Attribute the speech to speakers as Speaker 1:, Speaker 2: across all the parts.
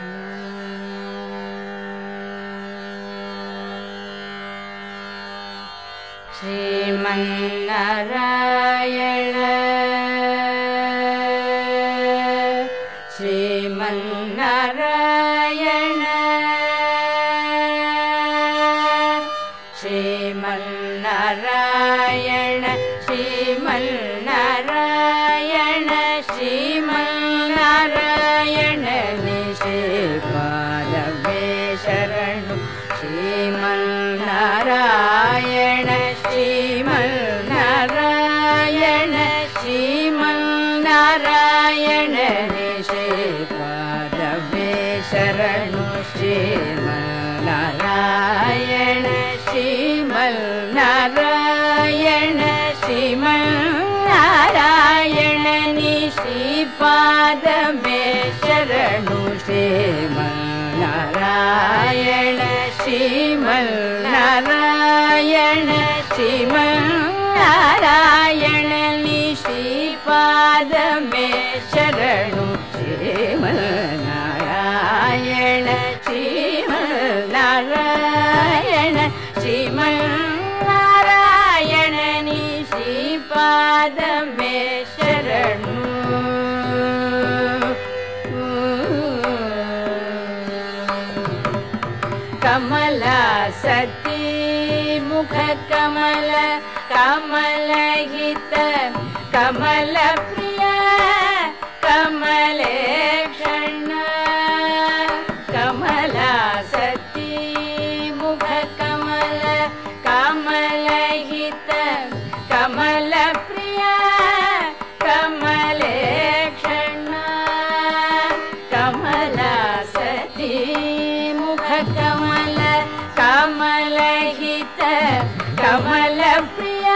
Speaker 1: श्रीमन्नारायण। श्रीमन्नारायण। श्रीमल् नारायण श्रीमल् श्रीमन्नारायण श्रीमन्नारायण श्रीमन्नारायण निषेपालवे शरणु श्रीमन्नारायण श्रीमन्नारायण श्रीमन्नारायण निश्रीपादमे श्रीमन्नारायण श्रीमन्नारायण निश्रीपादमे शरणु। श्रीमन्नारायण श्रीमन्नारायण श्रीमन्नारायण निश्रीपादमे शरणु कमला सती मुख कमल कमलहित कमल कमले क्षण कमला सती मुख कमल कमल प्रिय कमले क्षण कमला सती मुख कमल कमलहित कमल प्रिय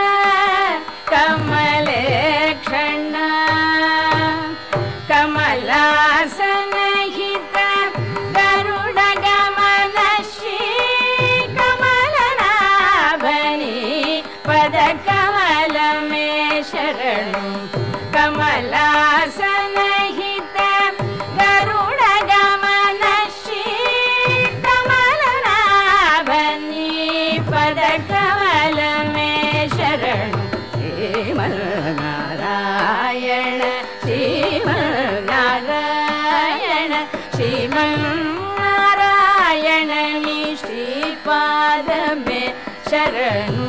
Speaker 1: श्रीमन्नारायण निश्रीपाद मे शरणु।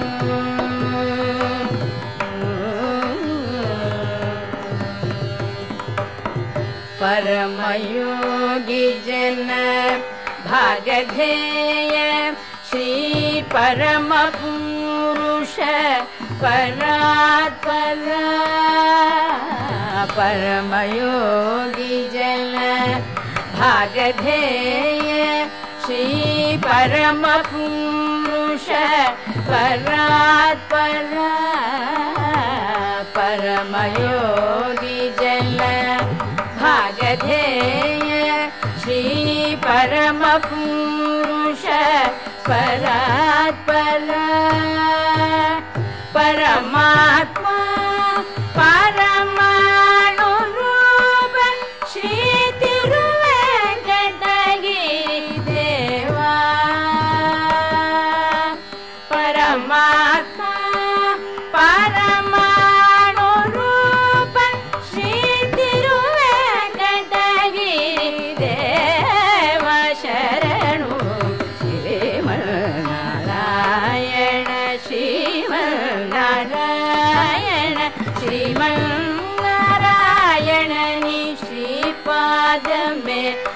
Speaker 1: परमयोगी जन भागधेय श्री परम पुरुष परात्पर। परमयोगी जन भागधेय श्री परम पुरुष परात्पर परमयोगी जन भागधेय श्री परम पुरुष परात्पर परमात्मा परमात्मा परमाणुरूप श्री तिरुवेङ्कटगिरि देव शरणु श्रीमन्नारायण श्रीमन्नारायण श्रीमन्नारायण निश्रीपाद मे शरणु